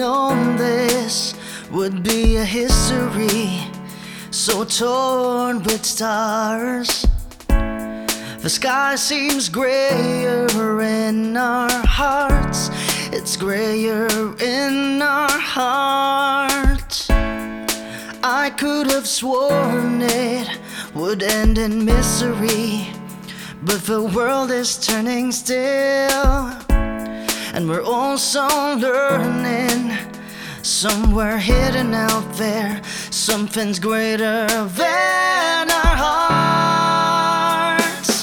known this would be a history so torn with stars. The sky seems grayer in our hearts. It's grayer in our hearts. I could have sworn it would end in misery, but the world is turning still. And we're also learning somewhere hidden out there, something's greater than our hearts.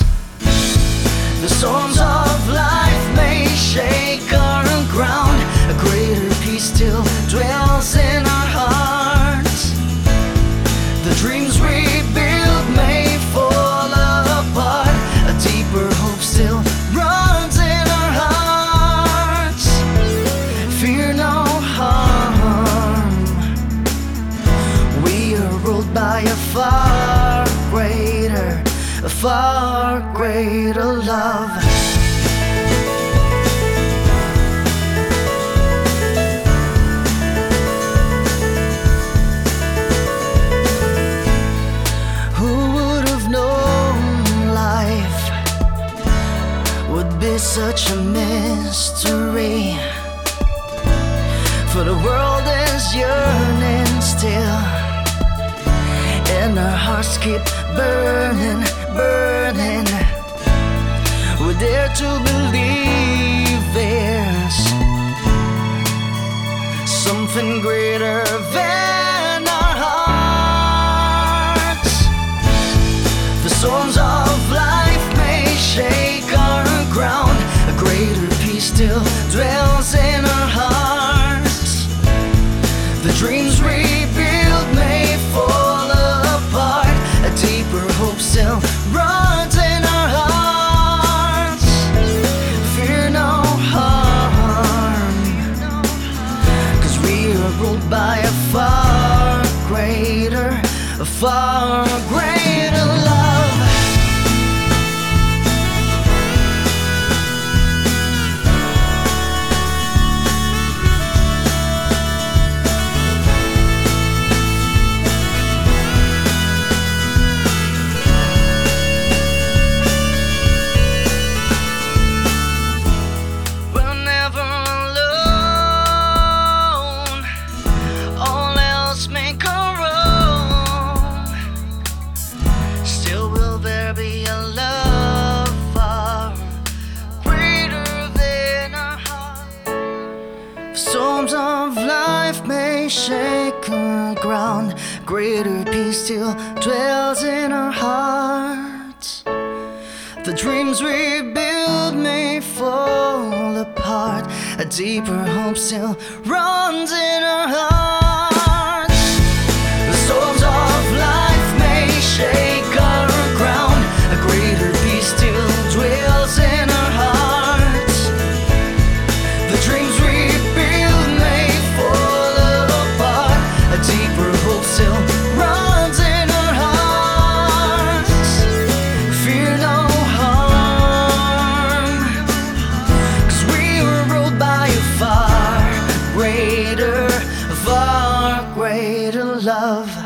The storms of life may shake our ground, a greater peace still dwells in our hearts. The dreams we far greater, a far greater love. Who would have known life would be such a mystery? For the world is yearning hearts keep burning, burning. We dare to believe there's something greater than our hearts. The storms of life may shake our ground. A greater peace still dwells in our hearts. The dreams we ruled by a far greater, a far greater love. Life may shake our ground. Greater peace still dwells in our hearts. The dreams we build may fall apart. A deeper hope still runs in our hearts. Greater, far greater love.